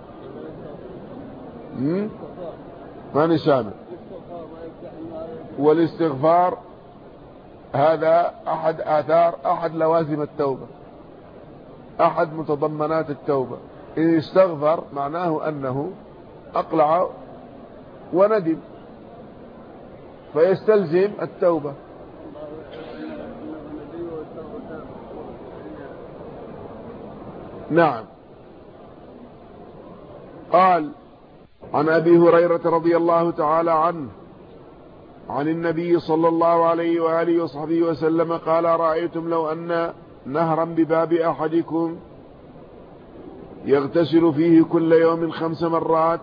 ما نسامع والاستغفار هذا أحد آثار أحد لوازم التوبة أحد متضمنات التوبة. إن استغفر معناه أنه أقلع وندم فيستلزم التوبة. نعم. قال عن أبي هريرة رضي الله تعالى عنه عن النبي صلى الله عليه وآله وصحبه وسلم قال رأيتم لو أن نهرا بباب أحدكم يغتسل فيه كل يوم خمس مرات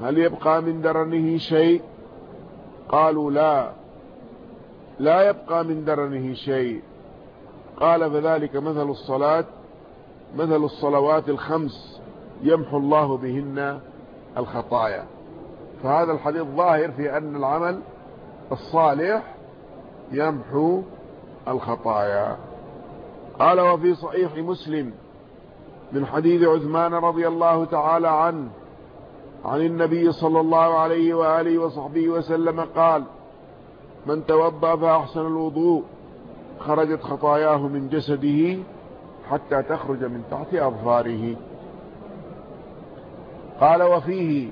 هل يبقى من درنه شيء؟ قالوا لا لا يبقى من درنه شيء. قال فذلك مثل الصلاة مثل الصلوات الخمس يمحو الله بهن الخطايا. فهذا الحديث ظاهر في أن العمل الصالح يمحو الخطايا. قال وفي صحيح مسلم من حديث عثمان رضي الله تعالى عنه عن النبي صلى الله عليه وآله وصحبه وسلم قال من توضى فأحسن الوضوء خرجت خطاياه من جسده حتى تخرج من تحت أظفاره. قال وفيه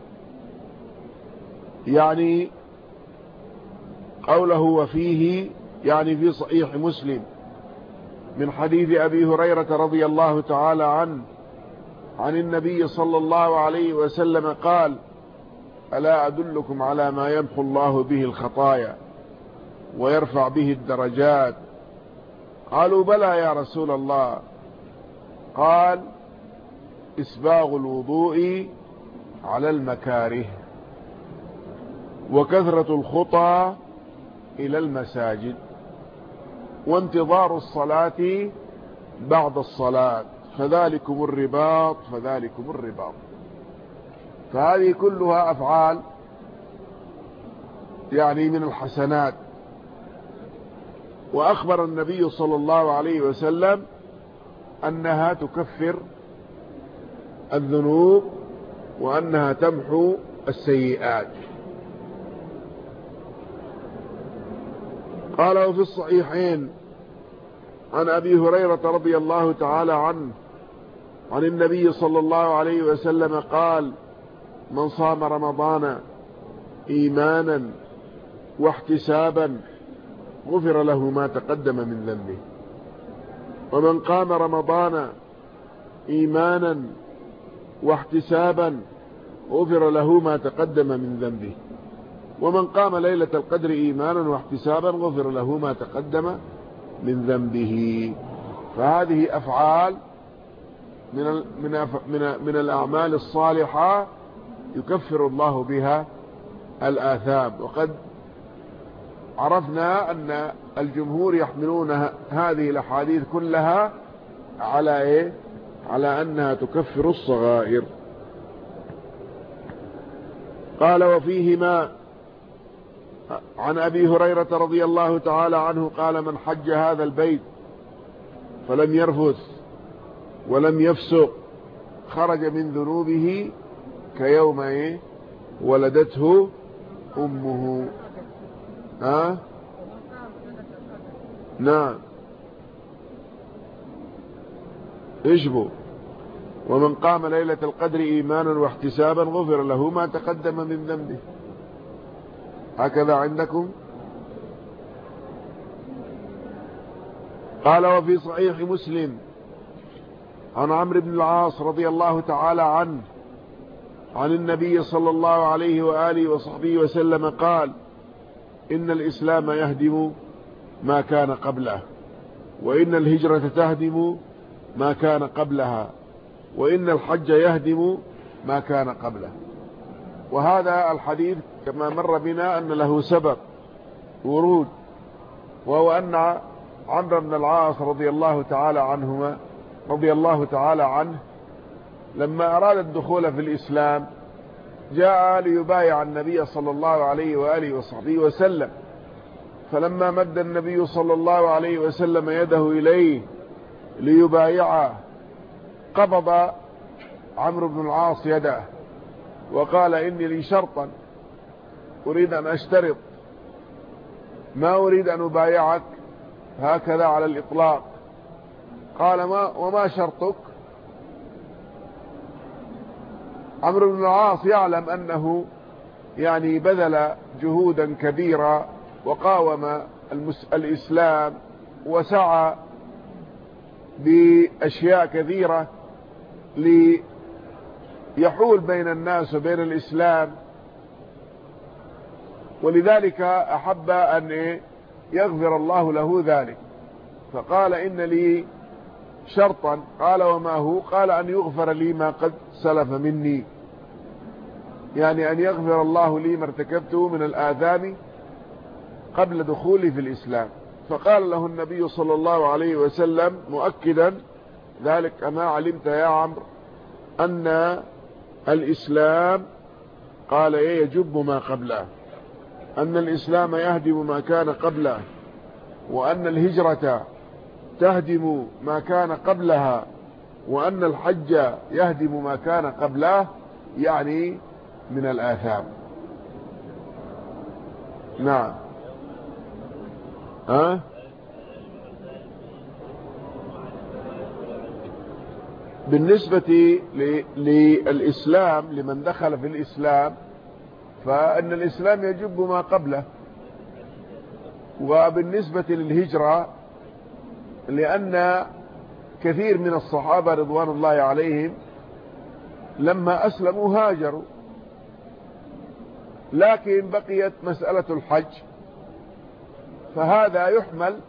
يعني قوله وفيه يعني في صحيح مسلم من حديث أبي هريرة رضي الله تعالى عنه عن النبي صلى الله عليه وسلم قال ألا أدلكم على ما يمحو الله به الخطايا ويرفع به الدرجات؟ قالوا بلى يا رسول الله قال إسباغ الوضوء على المكاره وكثرة الخطى إلى المساجد وانتظار الصلاة بعد الصلاة فذلكم الرباط فذلكم الرباط. فهذه كلها أفعال يعني من الحسنات. وأخبر النبي صلى الله عليه وسلم أنها تكفر الذنوب وأنها تمحو السيئات. قال وفي الصحيحين عن أبي هريرة رضي الله تعالى عنه عن النبي صلى الله عليه وسلم قال من صام رمضان إيمانا واحتسابا غفر له ما تقدم من ذنبه. ومن قام رمضان إيمانا واحتسابا غفر له ما تقدم من ذنبه. ومن قام ليلة القدر إيمانا واحتسابا غفر له ما تقدم من ذنبه. فهذه أفعال من من من من الأعمال الصالحة يكفر الله بها الآثام. وقد عرفنا أن الجمهور يحملون هذه الأحاديث كلها على إيه؟ على أنها تكفر الصغائر. قال وفيهما عن أبي هريرة رضي الله تعالى عنه قال من حج هذا البيت فلم يرفث ولم يفسق خرج من ذنوبه كيوم إيه؟ ولدته أمه. ها؟ نعم. اشبه ومن قام ليلة القدر إيمانا واحتسابا غفر له ما تقدم من ذنبه. هكذا عندكم؟ قال وفي صحيح مسلم عن عمرو بن العاص رضي الله تعالى عنه عن النبي صلى الله عليه وآله وصحبه وسلم قال إن الإسلام يهدم ما كان قبله وإن الهجرة تهدم ما كان قبلها وإن الحج يهدم ما كان قبله. وهذا الحديث كما مر بنا أن له سبب ورود وهو أن عمرو بن العاص رضي الله تعالى عنهما رضي الله تعالى عنه لما أراد الدخول في الإسلام جاء ليبايع النبي صلى الله عليه وآله وصحبه وسلم. فلما مد النبي صلى الله عليه وسلم يده إليه ليبايعه قبض عمرو بن العاص يده وقال إني لي شرطا أريد أن أشترط. ما أريد أن أبايعك؟ هكذا على الإطلاق. قال ما وما شرطك؟ عمرو بن العاص يعلم أنه يعني بذل جهودا كبيرة وقاوم الإسلام وسعى بأشياء كثيرة ليحول بين الناس وبين الإسلام. ولذلك أحب أن يغفر الله له ذلك. فقال إن لي شرطا. قال وما هو؟ قال أن يغفر لي ما قد سلف مني. يعني أن يغفر الله لي ما ارتكبته من الآثام قبل دخولي في الإسلام. فقال له النبي صلى الله عليه وسلم مؤكدا ذلك أما علمت يا عمرو أن الإسلام قال إيه يجب ما قبله. أن الإسلام يهدم ما كان قبله وأن الهجرة تهدم ما كان قبلها وأن الحج يهدم ما كان قبله يعني من الآثام. نعم. ها؟ بالنسبة للإسلام لمن دخل في الإسلام فأن الإسلام يجب ما قبله. وبالنسبة للهجرة لأن كثير من الصحابة رضوان الله عليهم لما أسلموا هاجروا. لكن بقيت مسألة الحج فهذا يحمل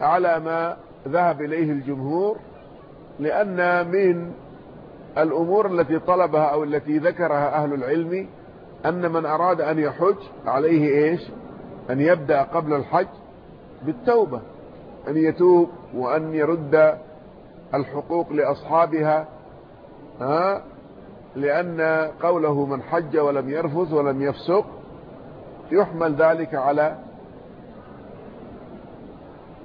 على ما ذهب إليه الجمهور لأن من الأمور التي طلبها أو التي ذكرها أهل العلم أن من أراد أن يحج عليه إيش؟ أن يبدأ قبل الحج بالتوبة. أن يتوب وأن يرد الحقوق لأصحابها ها؟ لأن قوله من حج ولم يرفث ولم يفسق يحمل ذلك على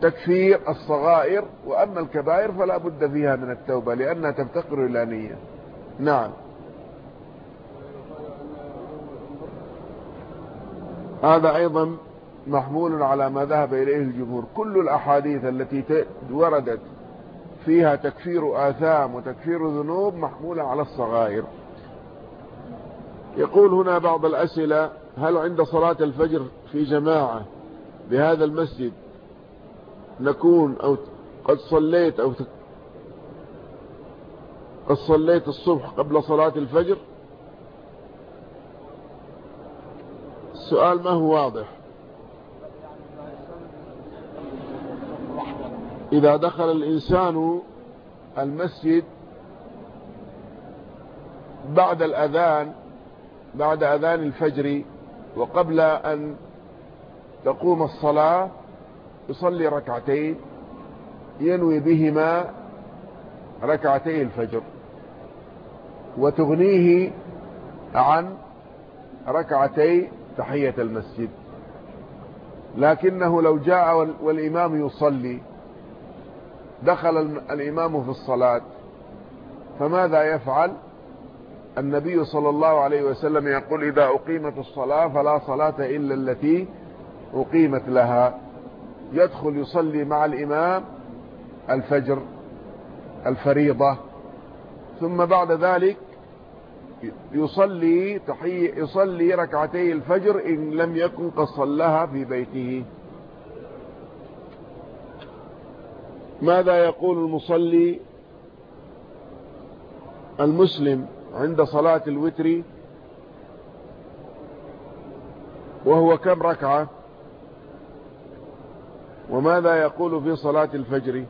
تكفير الصغائر وأما الكبائر فلا بد فيها من التوبة لأنها تفتقر إلى نية. نعم. هذا أيضا محمول على ما ذهب إليه الجمهور. كل الأحاديث التي وردت فيها تكفير آثام وتكفير ذنوب محمولة على الصغائر. يقول هنا بعض الأسئلة هل عند صلاة الفجر في جماعة بهذا المسجد نكون أو قد صليت أو قد صليت الصبح قبل صلاة الفجر؟ السؤال ما هو واضح. إذا دخل الإنسان المسجد بعد الأذان بعد أذان الفجر وقبل أن تقوم الصلاة يصلي ركعتين ينوي بهما ركعتي الفجر وتغنيه عن ركعتي تحية المسجد. لكنه لو جاء والإمام يصلي دخل الإمام في الصلاة فماذا يفعل؟ النبي صلى الله عليه وسلم يقول إذا أقيمت الصلاة فلا صلاة إلا التي أقيمت لها. يدخل يصلي مع الإمام الفجر الفريضة. ثم بعد ذلك يصلي يصلي ركعتي الفجر إن لم يكن قد صلها في بيته. ماذا يقول المصلي المسلم عند صلاة الوتر وهو كم ركعة؟ وماذا يقول في صلاة الفجر؟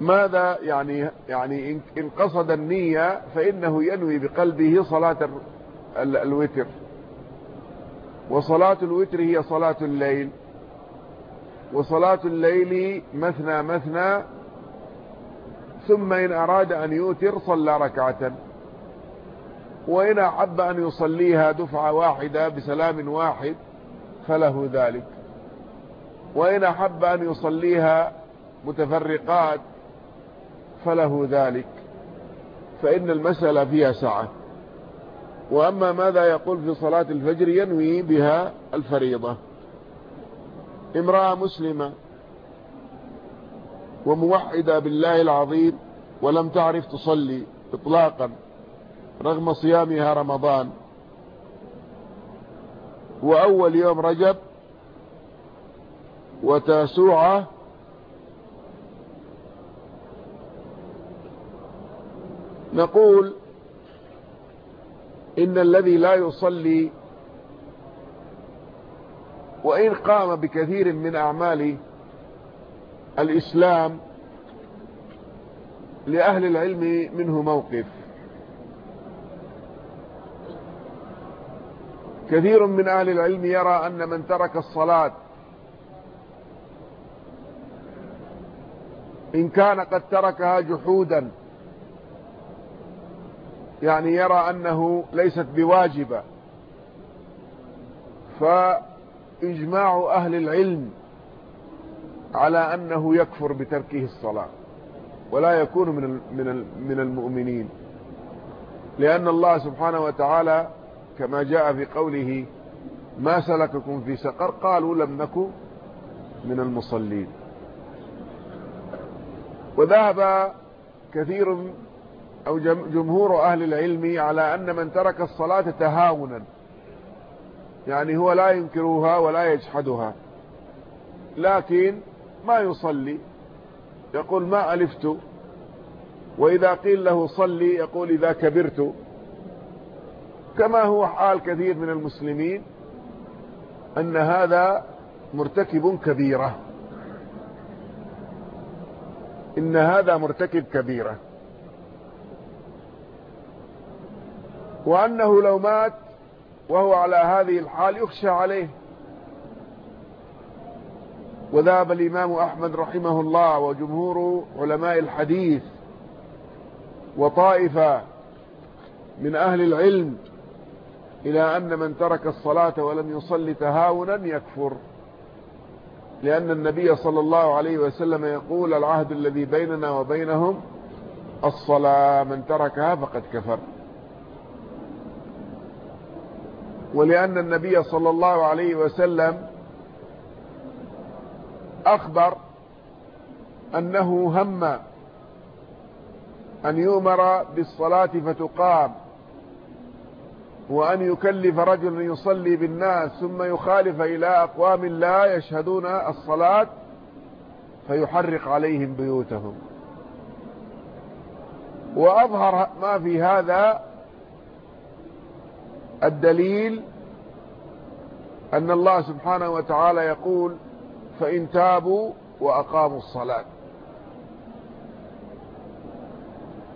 ماذا يعني يعني إن قصد النية فإنه ينوي بقلبه صلاة الوتر. وصلاة الوتر هي صلاة الليل. وصلاة الليل مثنى مثنى ثم إن أراد أن يوتر صلى ركعة. وإن أحب أن يصليها دفعة واحدة بسلام واحد فله ذلك. وإن أحب أن يصليها متفرقات فله ذلك. فإن المسألة فيها سعة وأما ماذا يقول في صلاة الفجر ينوي بها الفريضة؟ امرأة مسلمة وموحدة بالله العظيم ولم تعرف تصلي اطلاقا رغم صيامها رمضان. وأول يوم رجب وتاسوعة نقول إن الذي لا يصلي وإن قام بكثير من أعمال الإسلام لأهل العلم منه موقف. كثير من أهل العلم يرى أن من ترك الصلاة إن كان قد تركها جحودا يعني يرى أنه ليست بواجبة. فإجماع أهل العلم على أنه يكفر بتركه الصلاة ولا يكون من من من المؤمنين. لأن الله سبحانه وتعالى كما جاء في قوله ما سلككم في سقر قالوا لم نكن من المصلين. وذهب كثير أو جمهور أهل العلم على أن من ترك الصلاة تهاونا. يعني هو لا ينكرها ولا يجحدها. لكن ما يصلي يقول ما ألفت. وإذا قيل له صلي يقول إذا كبرت. كما هو حال كثير من المسلمين أن هذا مرتكب كبيرة. إن هذا مرتكب كبيرة. وأنه لو مات وهو على هذه الحال يخشى عليه. وذهب الإمام أحمد رحمه الله وجمهور علماء الحديث وطائفة من أهل العلم إلى أن من ترك الصلاة ولم يصلي تهاونا يكفر. لأن النبي صلى الله عليه وسلم يقول العهد الذي بيننا وبينهم الصلاة من تركها فقد كفر. ولأن النبي صلى الله عليه وسلم أخبر أنه هم أن يؤمر بالصلاة فتقام وأن يكلف رجل يصلي بالناس ثم يخالف إلى أقوام لا يشهدون الصلاة فيحرق عليهم بيوتهم. وأظهر ما في هذا الدليل أن الله سبحانه وتعالى يقول فإن تابوا وأقاموا الصلاة.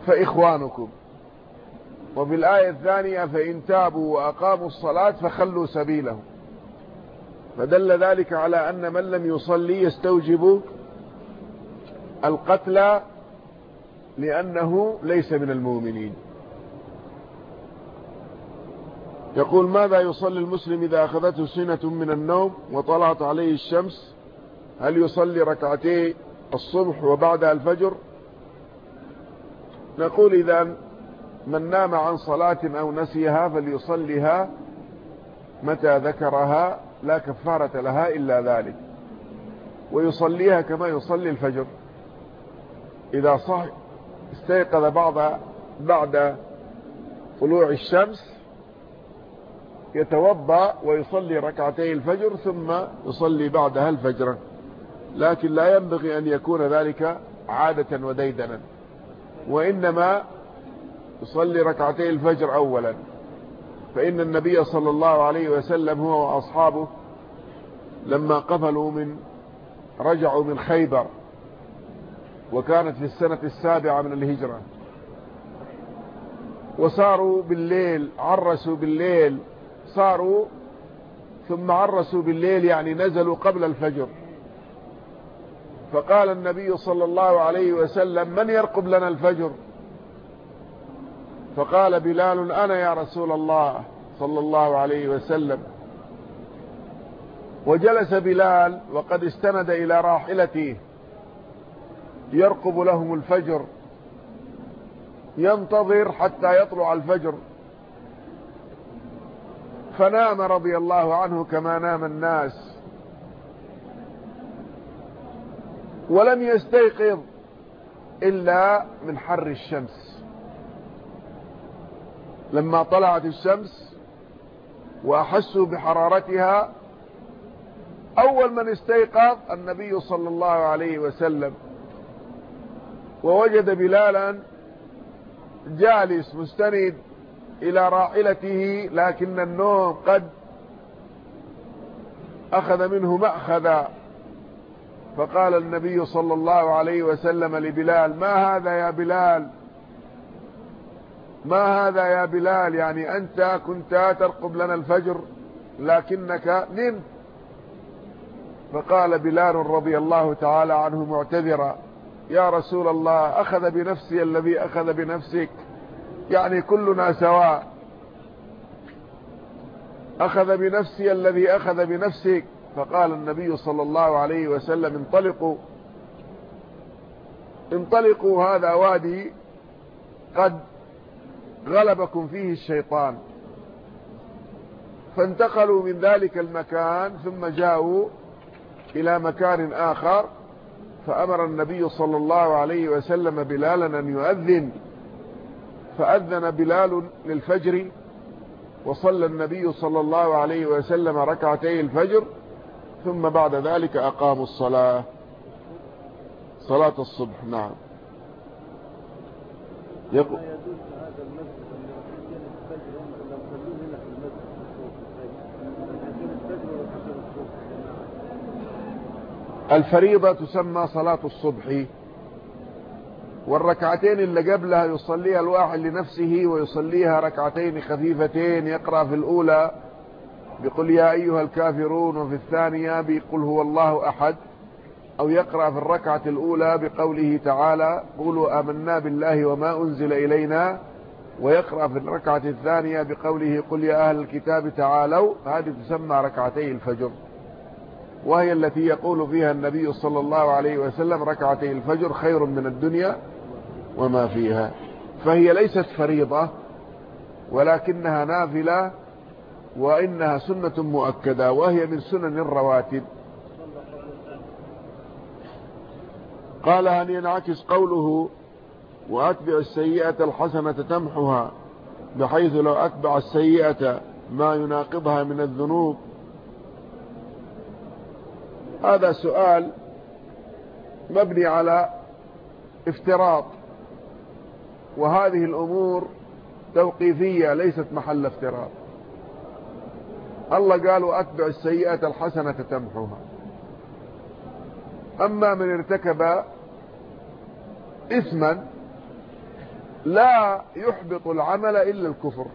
فإخوانكم وفي الآية الثانية فإن تابوا وأقاموا الصلاة فخلوا سبيلهم. فدل ذلك على أن من لم يصلي يستوجب القتل لأنه ليس من المؤمنين. يقول ماذا يصلي المسلم إذا أخذته سنة من النوم وطلعت عليه الشمس؟ هل يصلي ركعتي الصبح وبعدها الفجر؟ نقول إذا من نام عن صلاة أو نسيها فليصليها متى ذكرها لا كفارة لها إلا ذلك ويصليها كما يصلي الفجر. إذا صح استيقظ بعض بعد طلوع الشمس يتوضأ ويصلي ركعتي الفجر ثم يصلي بعدها الفجر. لكن لا ينبغي أن يكون ذلك عادة وديدنا. وإنما يصلي ركعتي الفجر أولا. فإن النبي صلى الله عليه وسلم هو وأصحابه لما قفلوا من رجعوا من خيبر وكانت في السنة السابعة من الهجرة. وصاروا بالليل عرسوا بالليل صاروا ثم عرسوا بالليل يعني نزلوا قبل الفجر. فقال النبي صلى الله عليه وسلم من يرقب لنا الفجر؟ فقال بلال أنا يا رسول الله صلى الله عليه وسلم. وجلس بلال وقد استند إلى راحلته. يرقب لهم الفجر. ينتظر حتى يطلع الفجر. فنام رضي الله عنه كما نام الناس. ولم يستيقظ إلا من حر الشمس. لما طلعت الشمس وأحسوا بحرارتها أول من استيقظ النبي صلى الله عليه وسلم. ووجد بلالا جالس مستند إلى راحلته لكن النوم قد أخذ منه مأخذا. فقال النبي صلى الله عليه وسلم لبلال ما هذا يا بلال؟ ما هذا يا بلال؟ يعني أنت كنت ترقب لنا الفجر لكنك نمت. فقال بلال رضي الله تعالى عنه معتذرا يا رسول الله أخذ بنفسي الذي أخذ بنفسك. يعني كلنا سواء. أخذ بنفسي الذي أخذ بنفسك فقال النبي صلى الله عليه وسلم انطلقوا. انطلقوا هذا وادي قد غلبكم فيه الشيطان. فانتقلوا من ذلك المكان ثم جاءوا إلى مكان آخر فأمر النبي صلى الله عليه وسلم بلالا أن يؤذن. فأذن بلال للفجر وصلى النبي صلى الله عليه وسلم ركعتي الفجر ثم بعد ذلك أقاموا الصلاة. صلاة الصبح نعم. يقول الفريضة تسمى صلاة الصبح. والركعتين اللي قبلها يصليها الواحد لنفسه ويصليها ركعتين خفيفتين يقرأ في الأولى بقل يا أيها الكافرون وفي الثانية بقل هو الله أحد أو يقرأ في الركعة الأولى بقوله تعالى قولوا آمنا بالله وما أنزل إلينا ويقرأ في الركعة الثانية بقوله قل يا أهل الكتاب تعالوا هذه تسمى ركعتي الفجر. وهي التي يقول فيها النبي صلى الله عليه وسلم ركعتي الفجر خير من الدنيا. وما فيها. فهي ليست فريضة ولكنها نافلة وإنها سنة مؤكدة وهي من سنن الرواتب. قال أن ينعكس قوله وأتبع السيئة الحسنة تمحها بحيث لو أتبع السيئة ما يناقضها من الذنوب. هذا سؤال مبني على افتراض. وهذه الأمور توقيفية ليست محل افتراض الله قال وأتبع السيئة الحسنة تمحوها. أما من ارتكب إثما لا يحبط العمل إلا الكفر.